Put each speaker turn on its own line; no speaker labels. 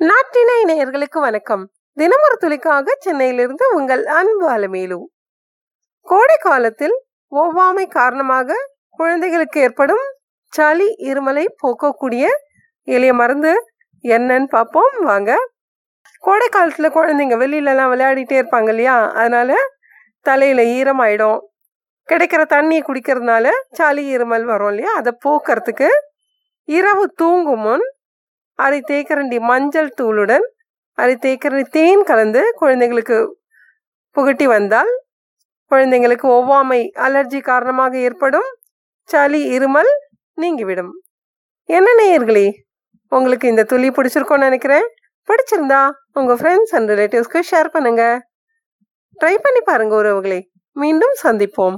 நாட்டினை நேயர்களுக்கு வணக்கம். தினமொரு துளிக்காக சென்னையிலிருந்து உங்கள் அன்பு அலமேலு. கோடை காலத்தில் ஒவ்வாமை காரணமாக குழந்தைகளுக்கு ஏற்படும் சளி இருமலை போக்கக்கூடிய எளிய மருந்து என்னன்னு பார்ப்போம். வாங்க. கோடை காலத்தில் குழந்தைங்க வெளியிலலாம் விளையாடிட்டே இருப்பாங்க இல்லையா? அதனால தலையில் ஈரமாயிடும். கிடைக்கிற தண்ணியை குடிக்கிறதுனால சளி இருமல் வரும் இல்லையா? அதை போக்குறதுக்கு இரவு தூங்கும் முன் அரை தேக்கரண்டி மஞ்சள் தூளுடன் அரை தேக்கரண்டி தேன் கலந்து குழந்தைங்களுக்கு புகட்டி வந்தால் குழந்தைங்களுக்கு ஒவ்வாமை அலர்ஜி காரணமாக ஏற்படும். சளி இருமல் நீங்கிவிடும். என்ன நேயர்களே உங்களுக்கு இந்த துளி பிடிச்சிருக்கோன்னு நினைக்கிறேன். பிடிச்சிருந்தா உங்கள் ஃப்ரெண்ட்ஸ் அண்ட் ரிலேட்டிவ்ஸ்க்கு ஷேர் பண்ணுங்க. ட்ரை பண்ணி பாருங்க உறவுகளே. மீண்டும் சந்திப்போம்.